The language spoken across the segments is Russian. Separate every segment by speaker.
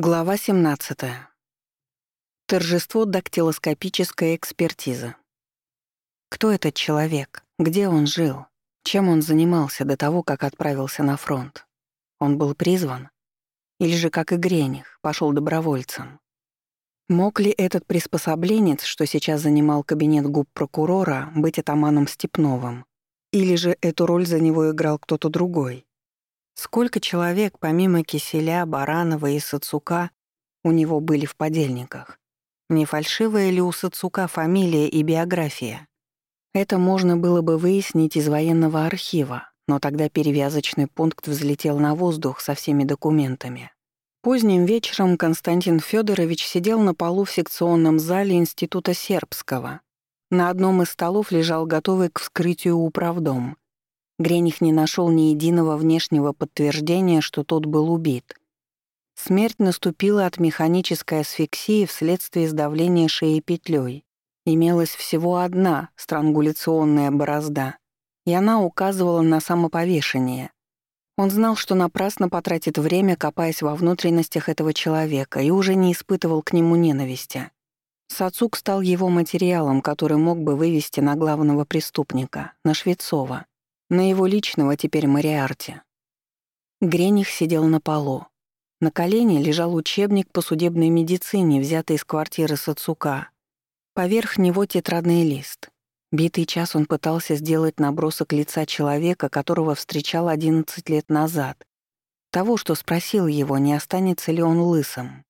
Speaker 1: Глава 17. Торжество дактилоскопической экспертизы. Кто этот человек? Где он жил? Чем он занимался до того, как отправился на фронт? Он был призван? Или же, как и Грених, пошел добровольцем? Мог ли этот приспособленец, что сейчас занимал кабинет губ прокурора, быть атаманом Степновым? Или же эту роль за него играл кто-то другой? Сколько человек, помимо Киселя, Баранова и Сацука, у него были в подельниках? Не фальшивая ли у Сацука фамилия и биография? Это можно было бы выяснить из военного архива, но тогда перевязочный пункт взлетел на воздух со всеми документами. Поздним вечером Константин Федорович сидел на полу в секционном зале Института Сербского. На одном из столов лежал готовый к вскрытию управдом — Грених не нашел ни единого внешнего подтверждения, что тот был убит. Смерть наступила от механической асфиксии вследствие сдавления шеи петлей. Имелась всего одна странгуляционная борозда, и она указывала на самоповешение. Он знал, что напрасно потратит время, копаясь во внутренностях этого человека, и уже не испытывал к нему ненависти. Сацук стал его материалом, который мог бы вывести на главного преступника, на Швецова. На его личного теперь Мариарте. Грених сидел на полу. На колене лежал учебник по судебной медицине, взятый из квартиры Сацука. Поверх него тетрадный лист. Битый час он пытался сделать набросок лица человека, которого встречал 11 лет назад. Того, что спросил его, не останется ли он лысым.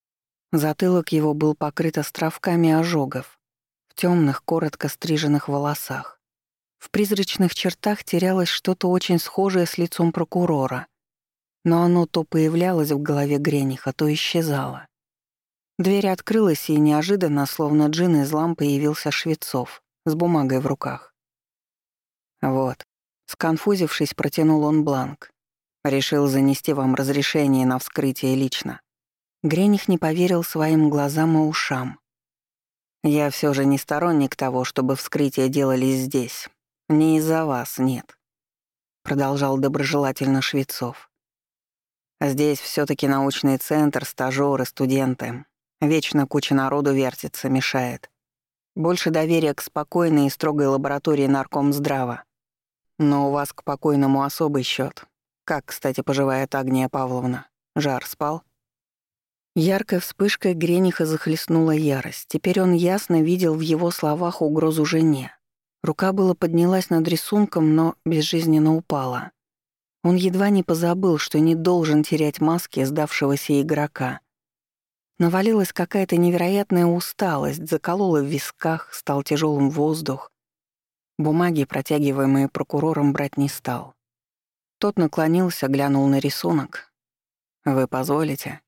Speaker 1: Затылок его был покрыт островками ожогов в темных, коротко стриженных волосах. В призрачных чертах терялось что-то очень схожее с лицом прокурора, но оно то появлялось в голове Грениха, то исчезало. Дверь открылась, и неожиданно, словно джин из лампы, появился Швецов с бумагой в руках. «Вот», — сконфузившись, протянул он бланк. «Решил занести вам разрешение на вскрытие лично». Грених не поверил своим глазам и ушам. «Я все же не сторонник того, чтобы вскрытие делали здесь, «Не из-за вас, нет», — продолжал доброжелательно Швецов. «Здесь все таки научный центр, стажёры, студенты. Вечно куча народу вертится, мешает. Больше доверия к спокойной и строгой лаборатории наркомздрава. Но у вас к покойному особый счет. Как, кстати, поживает Агния Павловна? Жар спал?» Яркой вспышкой Грениха захлестнула ярость. Теперь он ясно видел в его словах угрозу жене. Рука была поднялась над рисунком, но безжизненно упала. Он едва не позабыл, что не должен терять маски сдавшегося игрока. Навалилась какая-то невероятная усталость, заколола в висках, стал тяжелым воздух. Бумаги, протягиваемые прокурором, брать не стал. Тот наклонился, глянул на рисунок. «Вы позволите?»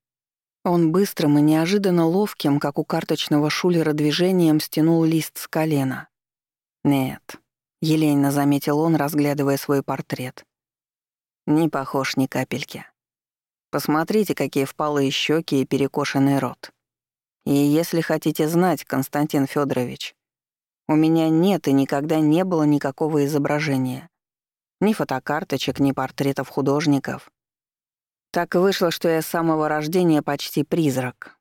Speaker 1: Он быстрым и неожиданно ловким, как у карточного шулера, движением стянул лист с колена. «Нет», — елейно заметил он, разглядывая свой портрет. «Не похож ни капельки. Посмотрите, какие впалые щеки и перекошенный рот. И если хотите знать, Константин Федорович, у меня нет и никогда не было никакого изображения. Ни фотокарточек, ни портретов художников. Так вышло, что я с самого рождения почти призрак.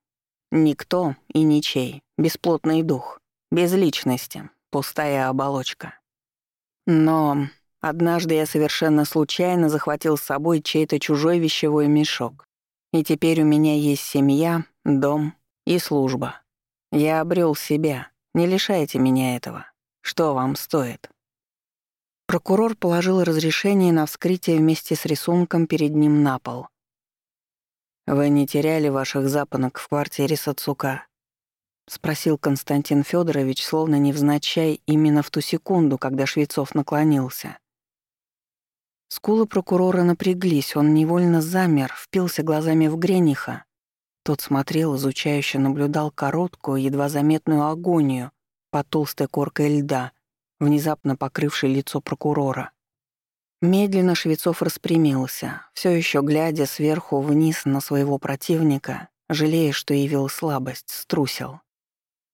Speaker 1: Никто и ничей, бесплотный дух, без личности, пустая оболочка. Но однажды я совершенно случайно захватил с собой чей-то чужой вещевой мешок. И теперь у меня есть семья, дом и служба. Я обрел себя. Не лишайте меня этого. Что вам стоит?» Прокурор положил разрешение на вскрытие вместе с рисунком перед ним на пол. «Вы не теряли ваших запонок в квартире Сацука?» — спросил Константин Федорович, словно невзначай, именно в ту секунду, когда Швецов наклонился. Скулы прокурора напряглись, он невольно замер, впился глазами в Грениха. Тот смотрел, изучающе наблюдал короткую, едва заметную агонию под толстой коркой льда, внезапно покрывшей лицо прокурора. Медленно Швецов распрямился, все еще глядя сверху вниз на своего противника, жалея, что явил слабость, струсил.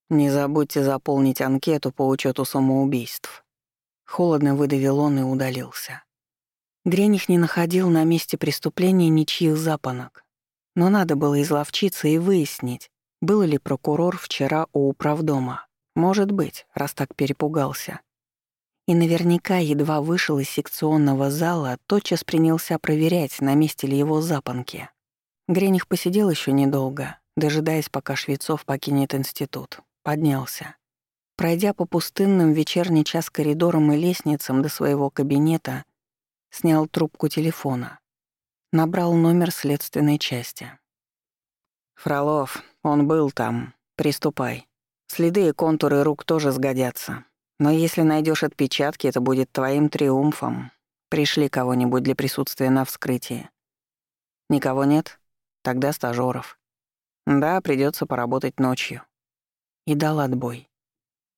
Speaker 1: Не забудьте заполнить анкету по учету самоубийств. Холодно выдавил он и удалился. Грених не находил на месте преступления ничьих запонок. Но надо было изловчиться и выяснить, был ли прокурор вчера у управдома. Может быть, раз так перепугался. И наверняка едва вышел из секционного зала, тотчас принялся проверять, на месте ли его запонки. Грених посидел еще недолго, дожидаясь, пока Швецов покинет институт. Поднялся. Пройдя по пустынным вечерний час коридорам и лестницам до своего кабинета, снял трубку телефона. Набрал номер следственной части. «Фролов, он был там. Приступай. Следы и контуры рук тоже сгодятся. Но если найдешь отпечатки, это будет твоим триумфом. Пришли кого-нибудь для присутствия на вскрытии. Никого нет? Тогда стажёров. Да, придется поработать ночью. И дал отбой.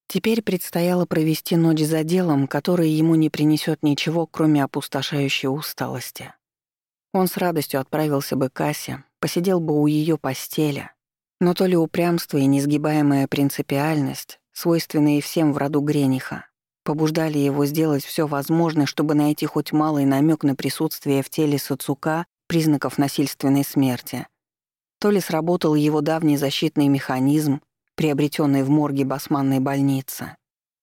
Speaker 1: Теперь предстояло провести ночь за делом, которое ему не принесет ничего, кроме опустошающей усталости. Он с радостью отправился бы к Асе, посидел бы у ее постели, но то ли упрямство и несгибаемая принципиальность, свойственные всем в роду Грениха, побуждали его сделать все возможное, чтобы найти хоть малый намек на присутствие в теле Сацука признаков насильственной смерти. То ли сработал его давний защитный механизм, приобретенный в морге басманной больницы.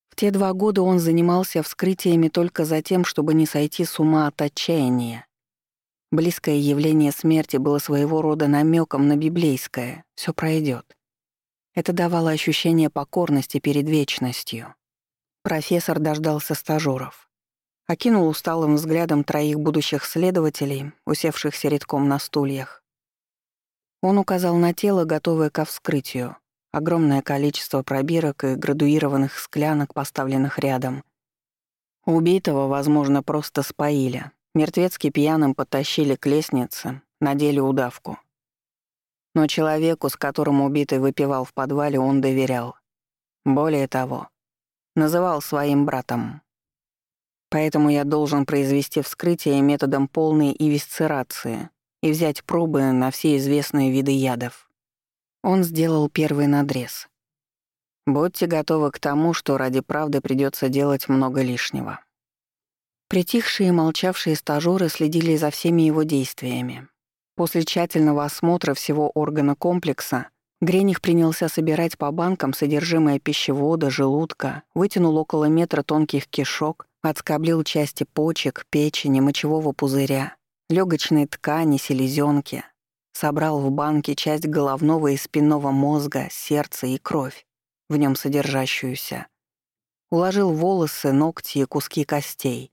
Speaker 1: В те два года он занимался вскрытиями только за тем, чтобы не сойти с ума от отчаяния. Близкое явление смерти было своего рода намеком на библейское «все пройдет. Это давало ощущение покорности перед вечностью. Профессор дождался стажёров. Окинул усталым взглядом троих будущих следователей, усевшихся редком на стульях. Он указал на тело, готовое ко вскрытию. Огромное количество пробирок и градуированных склянок, поставленных рядом. Убитого, возможно, просто споили. Мертвецки пьяным потащили к лестнице, надели удавку. Но человеку, с которым убитый выпивал в подвале, он доверял. Более того, называл своим братом. Поэтому я должен произвести вскрытие методом полной эвисцерации и взять пробы на все известные виды ядов. Он сделал первый надрез. Будьте готовы к тому, что ради правды придется делать много лишнего. Притихшие и молчавшие стажёры следили за всеми его действиями, После тщательного осмотра всего органа комплекса Грених принялся собирать по банкам содержимое пищевода, желудка, вытянул около метра тонких кишок, отскоблил части почек, печени, мочевого пузыря, легочной ткани, селезенки, собрал в банке часть головного и спинного мозга, сердца и кровь, в нем содержащуюся. Уложил волосы, ногти и куски костей,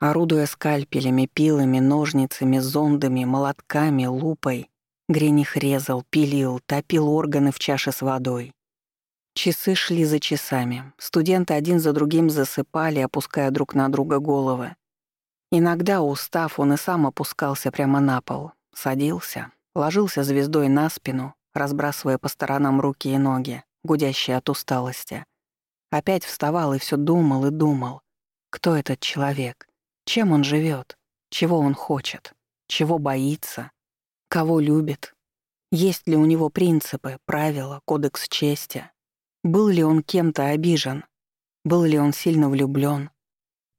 Speaker 1: Орудуя скальпелями, пилами, ножницами, зондами, молотками, лупой, Грених резал, пилил, топил органы в чаше с водой. Часы шли за часами. Студенты один за другим засыпали, опуская друг на друга головы. Иногда, устав, он и сам опускался прямо на пол. Садился, ложился звездой на спину, разбрасывая по сторонам руки и ноги, гудящие от усталости. Опять вставал и все думал и думал. Кто этот человек? Чем он живет? Чего он хочет? Чего боится? Кого любит? Есть ли у него принципы, правила, кодекс чести? Был ли он кем-то обижен? Был ли он сильно влюблен?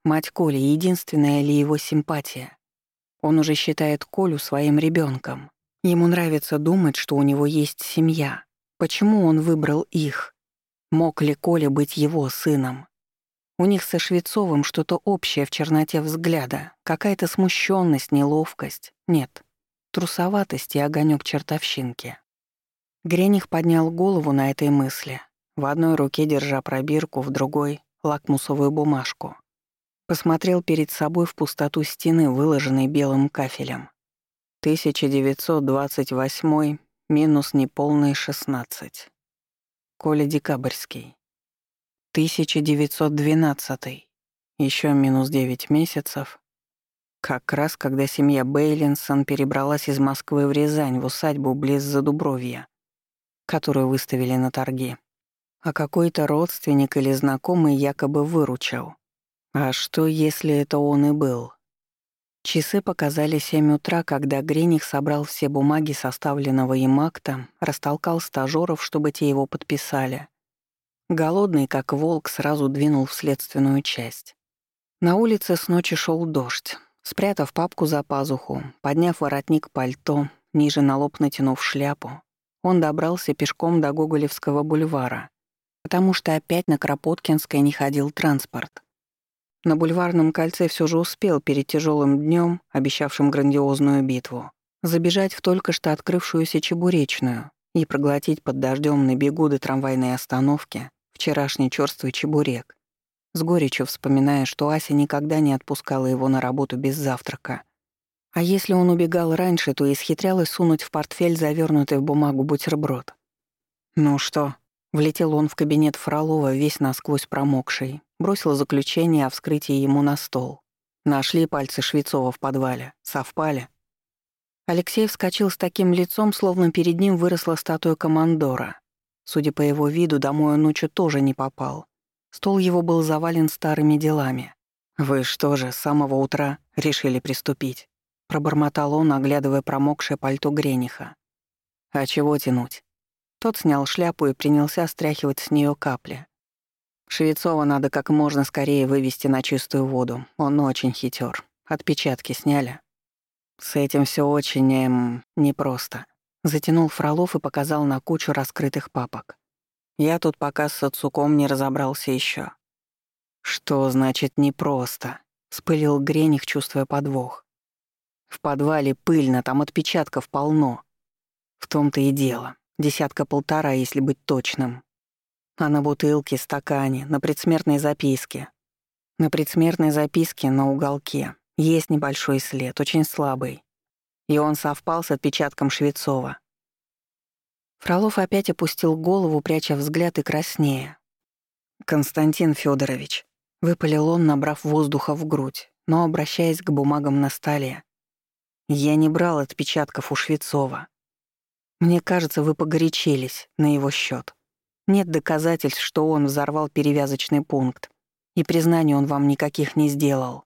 Speaker 1: Мать Коли — единственная ли его симпатия? Он уже считает Колю своим ребенком. Ему нравится думать, что у него есть семья. Почему он выбрал их? Мог ли Коля быть его сыном? У них со Швецовым что-то общее в черноте взгляда, какая-то смущенность, неловкость. Нет, трусоватость и огонек чертовщинки. Грених поднял голову на этой мысли, в одной руке держа пробирку, в другой — лакмусовую бумажку. Посмотрел перед собой в пустоту стены, выложенной белым кафелем. 1928 минус неполные 16. Коля Декабрьский. 1912. Еще минус 9 месяцев. Как раз когда семья Бейлинсон перебралась из Москвы в Рязань в усадьбу близ Задубровья, которую выставили на торги. А какой-то родственник или знакомый якобы выручил. А что, если это он и был? Часы показали семь утра, когда Грених собрал все бумаги составленного им акта, растолкал стажёров, чтобы те его подписали, Голодный, как волк, сразу двинул в следственную часть. На улице с ночи шел дождь. Спрятав папку за пазуху, подняв воротник пальто, ниже на лоб натянув шляпу, он добрался пешком до Гоголевского бульвара, потому что опять на Кропоткинской не ходил транспорт. На бульварном кольце все же успел перед тяжелым днем, обещавшим грандиозную битву, забежать в только что открывшуюся чебуречную и проглотить под дождем на бегу до трамвайной остановки вчерашний черствый чебурек, с горечью вспоминая, что Ася никогда не отпускала его на работу без завтрака. А если он убегал раньше, то исхитрялась сунуть в портфель завернутый в бумагу бутерброд. «Ну что?» Влетел он в кабинет Фролова, весь насквозь промокший, бросил заключение о вскрытии ему на стол. Нашли пальцы Швецова в подвале. Совпали. Алексей вскочил с таким лицом, словно перед ним выросла статуя командора. Судя по его виду, домой он ночью тоже не попал. Стол его был завален старыми делами. «Вы что же, с самого утра решили приступить?» Пробормотал он, оглядывая промокшее пальто Грениха. «А чего тянуть?» Тот снял шляпу и принялся стряхивать с нее капли. Швецова надо как можно скорее вывести на чистую воду. Он очень хитер. Отпечатки сняли. С этим все очень, эм, непросто. Затянул Фролов и показал на кучу раскрытых папок. Я тут пока с Сацуком не разобрался еще. «Что значит непросто?» — вспылил Грених, чувствуя подвох. «В подвале пыльно, там отпечатков полно. В том-то и дело. Десятка-полтора, если быть точным. А на бутылке, стакане, на предсмертной записке. На предсмертной записке на уголке есть небольшой след, очень слабый. И он совпал с отпечатком Швецова. Фролов опять опустил голову, пряча взгляд и краснея. «Константин Федорович, выпалил он, набрав воздуха в грудь, но обращаясь к бумагам на столе. «Я не брал отпечатков у Швецова. Мне кажется, вы погорячились на его счет. Нет доказательств, что он взорвал перевязочный пункт, и признаний он вам никаких не сделал.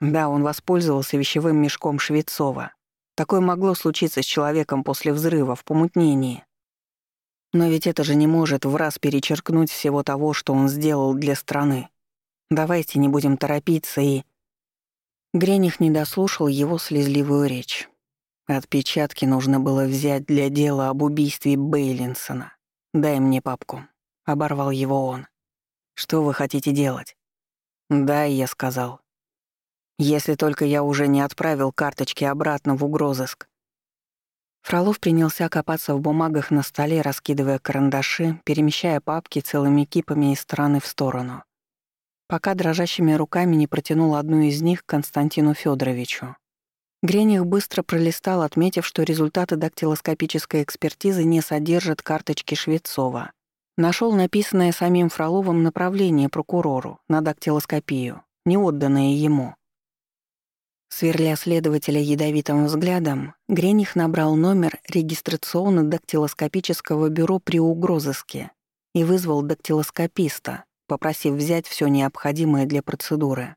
Speaker 1: Да, он воспользовался вещевым мешком Швецова, Такое могло случиться с человеком после взрыва, в помутнении. Но ведь это же не может в раз перечеркнуть всего того, что он сделал для страны. Давайте не будем торопиться и... Грених не дослушал его слезливую речь. Отпечатки нужно было взять для дела об убийстве Бейлинсона. «Дай мне папку», — оборвал его он. «Что вы хотите делать?» «Дай», — я сказал. Если только я уже не отправил карточки обратно в угрозыск. Фролов принялся копаться в бумагах на столе, раскидывая карандаши, перемещая папки целыми кипами из стороны в сторону. Пока дрожащими руками не протянул одну из них Константину Федоровичу. Грених быстро пролистал, отметив, что результаты дактилоскопической экспертизы не содержат карточки Швецова. Нашел написанное самим Фроловым направление прокурору на дактилоскопию, не отданное ему. Сверля следователя ядовитым взглядом, Грених набрал номер регистрационно-дактилоскопического бюро при угрозыске и вызвал дактилоскописта, попросив взять все необходимое для процедуры.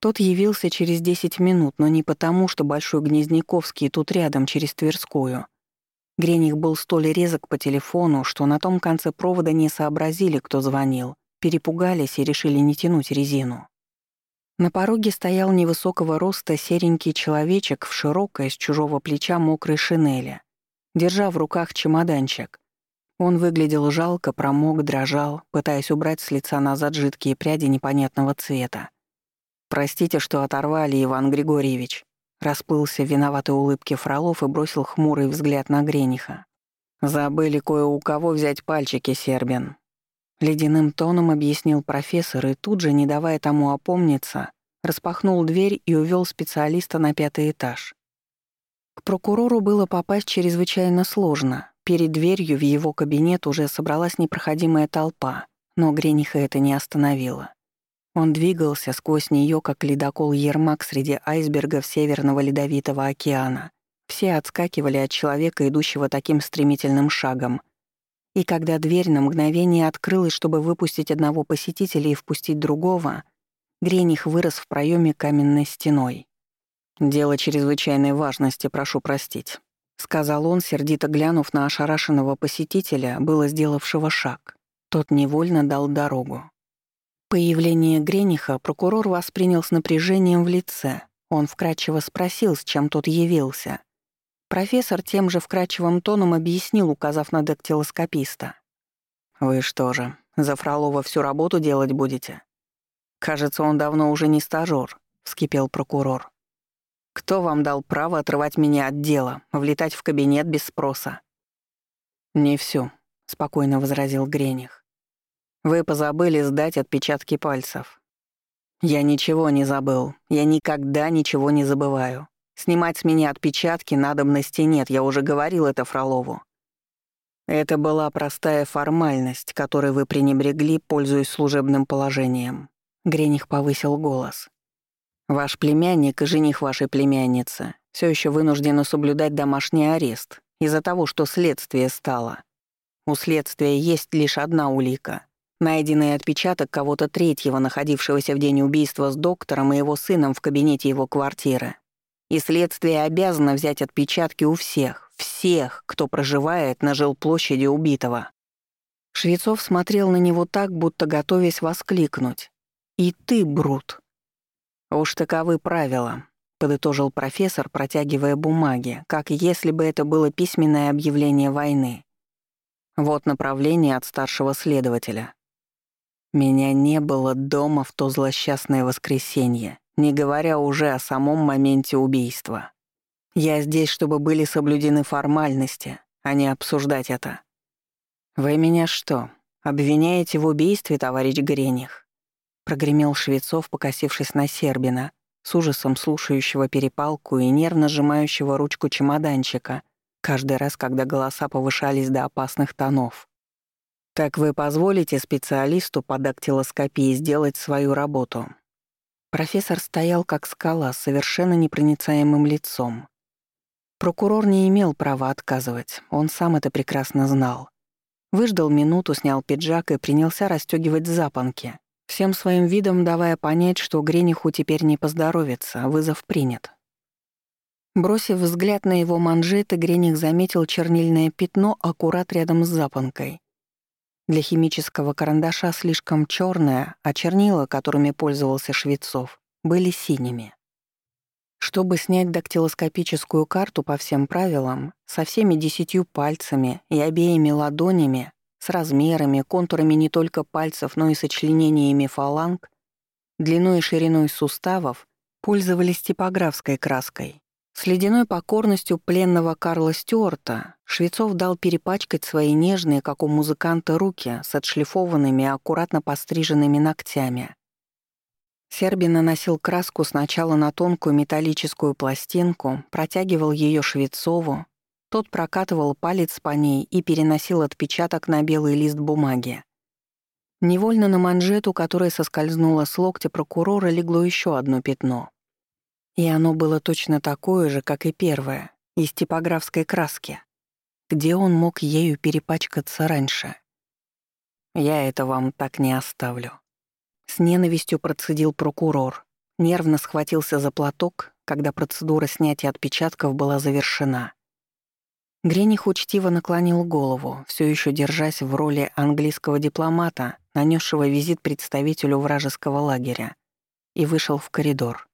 Speaker 1: Тот явился через 10 минут, но не потому, что Большой Гнездниковский тут рядом, через Тверскую. Грених был столь резок по телефону, что на том конце провода не сообразили, кто звонил, перепугались и решили не тянуть резину. На пороге стоял невысокого роста серенький человечек в широкой с чужого плеча мокрой шинели, держа в руках чемоданчик. Он выглядел жалко, промок, дрожал, пытаясь убрать с лица назад жидкие пряди непонятного цвета. «Простите, что оторвали, Иван Григорьевич», расплылся в виноватой улыбке Фролов и бросил хмурый взгляд на Грениха. «Забыли кое у кого взять пальчики, Сербин. Ледяным тоном объяснил профессор и тут же, не давая тому опомниться, распахнул дверь и увел специалиста на пятый этаж. К прокурору было попасть чрезвычайно сложно. Перед дверью в его кабинет уже собралась непроходимая толпа, но Грениха это не остановило. Он двигался сквозь нее, как ледокол Ермак среди айсбергов Северного Ледовитого океана. Все отскакивали от человека, идущего таким стремительным шагом, и когда дверь на мгновение открылась, чтобы выпустить одного посетителя и впустить другого, Грених вырос в проеме каменной стеной. «Дело чрезвычайной важности, прошу простить», — сказал он, сердито глянув на ошарашенного посетителя, было сделавшего шаг. Тот невольно дал дорогу. Появление Грениха прокурор воспринял с напряжением в лице. Он вкратчиво спросил, с чем тот явился. Профессор тем же вкрадчивым тоном объяснил, указав на дактилоскописта. «Вы что же, за Фролова всю работу делать будете?» «Кажется, он давно уже не стажёр», — вскипел прокурор. «Кто вам дал право отрывать меня от дела, влетать в кабинет без спроса?» «Не всё», — спокойно возразил Грених. «Вы позабыли сдать отпечатки пальцев. Я ничего не забыл, я никогда ничего не забываю. Снимать с меня отпечатки надобности нет, я уже говорил это Фролову. Это была простая формальность, которой вы пренебрегли, пользуясь служебным положением. Грених повысил голос. Ваш племянник и жених вашей племянницы все еще вынуждены соблюдать домашний арест из-за того, что следствие стало. У следствия есть лишь одна улика — найденный отпечаток кого-то третьего, находившегося в день убийства с доктором и его сыном в кабинете его квартиры. И следствие обязано взять отпечатки у всех, всех, кто проживает на жилплощади убитого. Швецов смотрел на него так, будто готовясь воскликнуть. «И ты, Брут!» «Уж таковы правила», — подытожил профессор, протягивая бумаги, как если бы это было письменное объявление войны. Вот направление от старшего следователя. Меня не было дома в то злосчастное воскресенье не говоря уже о самом моменте убийства. Я здесь, чтобы были соблюдены формальности, а не обсуждать это. «Вы меня что, обвиняете в убийстве, товарищ Грених?» Прогремел Швецов, покосившись на Сербина, с ужасом слушающего перепалку и нервно сжимающего ручку чемоданчика, каждый раз, когда голоса повышались до опасных тонов. «Так вы позволите специалисту по дактилоскопии сделать свою работу?» Профессор стоял как скала с совершенно непроницаемым лицом. Прокурор не имел права отказывать, он сам это прекрасно знал. Выждал минуту, снял пиджак и принялся расстёгивать запонки, всем своим видом давая понять, что Грениху теперь не поздоровится, вызов принят. Бросив взгляд на его манжеты, Грених заметил чернильное пятно аккурат рядом с запонкой. Для химического карандаша слишком черная, а чернила, которыми пользовался Швецов, были синими. Чтобы снять дактилоскопическую карту по всем правилам, со всеми десятью пальцами и обеими ладонями, с размерами, контурами не только пальцев, но и сочленениями фаланг, длиной и шириной суставов, пользовались типографской краской. С ледяной покорностью пленного Карла Стюарта Швецов дал перепачкать свои нежные, как у музыканта, руки с отшлифованными, аккуратно постриженными ногтями. Сербин наносил краску сначала на тонкую металлическую пластинку, протягивал ее Швецову, тот прокатывал палец по ней и переносил отпечаток на белый лист бумаги. Невольно на манжету, которая соскользнула с локтя прокурора, легло еще одно пятно — и оно было точно такое же, как и первое, из типографской краски. Где он мог ею перепачкаться раньше? Я это вам так не оставлю. С ненавистью процедил прокурор, нервно схватился за платок, когда процедура снятия отпечатков была завершена. Грених учтиво наклонил голову, все еще держась в роли английского дипломата, нанесшего визит представителю вражеского лагеря, и вышел в коридор.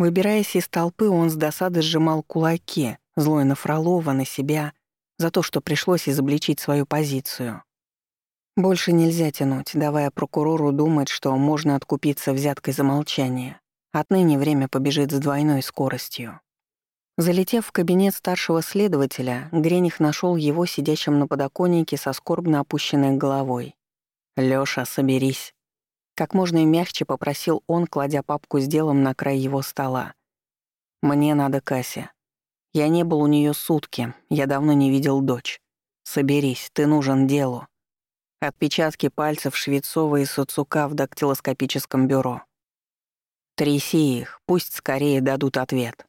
Speaker 1: Выбираясь из толпы, он с досады сжимал кулаки, злой на Фролова, на себя, за то, что пришлось изобличить свою позицию. Больше нельзя тянуть, давая прокурору думать, что можно откупиться взяткой за молчание. Отныне время побежит с двойной скоростью. Залетев в кабинет старшего следователя, Грених нашел его сидящим на подоконнике со скорбно опущенной головой. «Лёша, соберись». Как можно мягче попросил он, кладя папку с делом на край его стола. «Мне надо Кася. Я не был у нее сутки, я давно не видел дочь. Соберись, ты нужен делу. Отпечатки пальцев Швецова и Суцука в дактилоскопическом бюро. Тряси их, пусть скорее дадут ответ.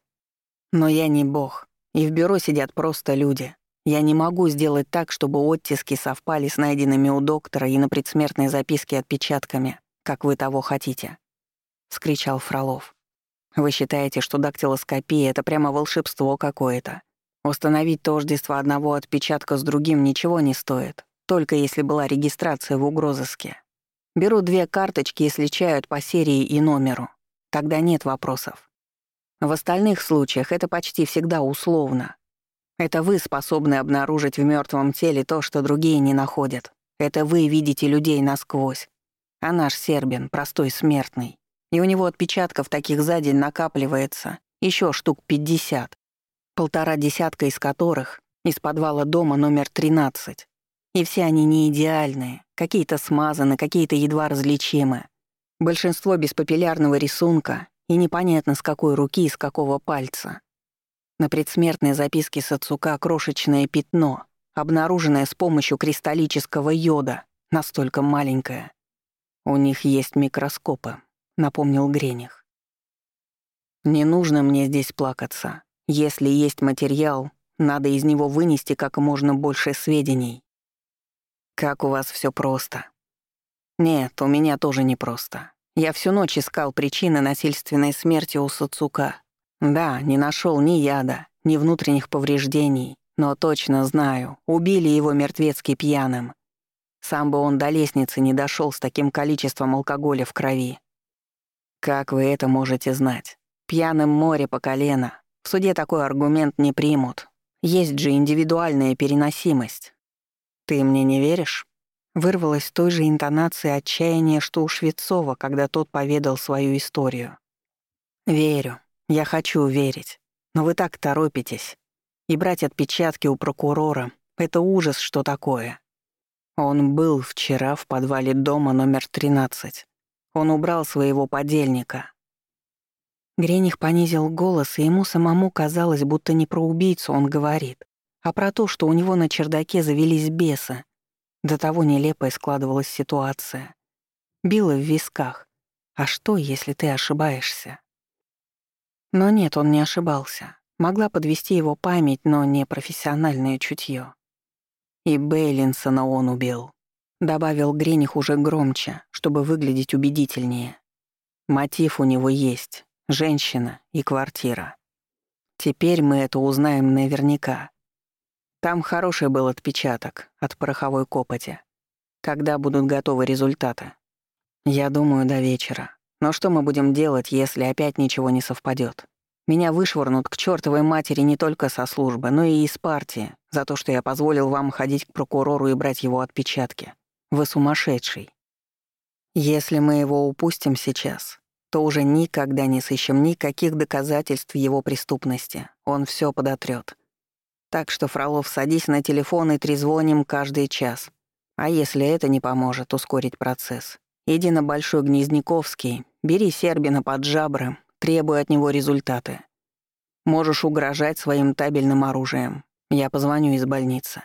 Speaker 1: Но я не бог, и в бюро сидят просто люди. Я не могу сделать так, чтобы оттиски совпали с найденными у доктора и на предсмертной записке отпечатками как вы того хотите», — скричал Фролов. «Вы считаете, что дактилоскопия — это прямо волшебство какое-то? Установить тождество одного отпечатка с другим ничего не стоит, только если была регистрация в угрозыске. Берут две карточки и сличают по серии и номеру. Тогда нет вопросов. В остальных случаях это почти всегда условно. Это вы способны обнаружить в мертвом теле то, что другие не находят. Это вы видите людей насквозь. А наш Сербин — простой смертный. И у него отпечатков таких за день накапливается еще штук пятьдесят. Полтора десятка из которых из подвала дома номер 13. И все они не идеальные, какие-то смазаны, какие-то едва различимы. Большинство без папиллярного рисунка и непонятно с какой руки и с какого пальца. На предсмертной записке Сацука крошечное пятно, обнаруженное с помощью кристаллического йода, настолько маленькое. «У них есть микроскопы», — напомнил Грених. «Не нужно мне здесь плакаться. Если есть материал, надо из него вынести как можно больше сведений. Как у вас все просто. Нет, у меня тоже непросто. Я всю ночь искал причины насильственной смерти у Сацука. Да, не нашел ни яда, ни внутренних повреждений, но точно знаю, убили его мертвецки пьяным. Сам бы он до лестницы не дошел с таким количеством алкоголя в крови. Как вы это можете знать? Пьяным море по колено. В суде такой аргумент не примут. Есть же индивидуальная переносимость. Ты мне не веришь? Вырвалась той же интонации отчаяния, что у Швецова, когда тот поведал свою историю. Верю. Я хочу верить. Но вы так торопитесь. И брать отпечатки у прокурора — это ужас, что такое. Он был вчера в подвале дома номер 13. Он убрал своего подельника. Грених понизил голос, и ему самому казалось, будто не про убийцу он говорит, а про то, что у него на чердаке завелись бесы. До того нелепая складывалась ситуация. Било в висках. А что, если ты ошибаешься? Но нет, он не ошибался. Могла подвести его память, но не профессиональное чутье. И Бейлинсона он убил. Добавил Грених уже громче, чтобы выглядеть убедительнее. Мотив у него есть. Женщина и квартира. Теперь мы это узнаем наверняка. Там хороший был отпечаток от пороховой копоти. Когда будут готовы результаты? Я думаю, до вечера. Но что мы будем делать, если опять ничего не совпадет? Меня вышвырнут к чертовой матери не только со службы, но и из партии, за то, что я позволил вам ходить к прокурору и брать его отпечатки. Вы сумасшедший. Если мы его упустим сейчас, то уже никогда не сыщем никаких доказательств его преступности. Он все подотрёт. Так что, Фролов, садись на телефон и трезвоним каждый час. А если это не поможет ускорить процесс, иди на Большой Гнезняковский, бери Сербина под жабры, требуй от него результаты. Можешь угрожать своим табельным оружием. Я позвоню из больницы.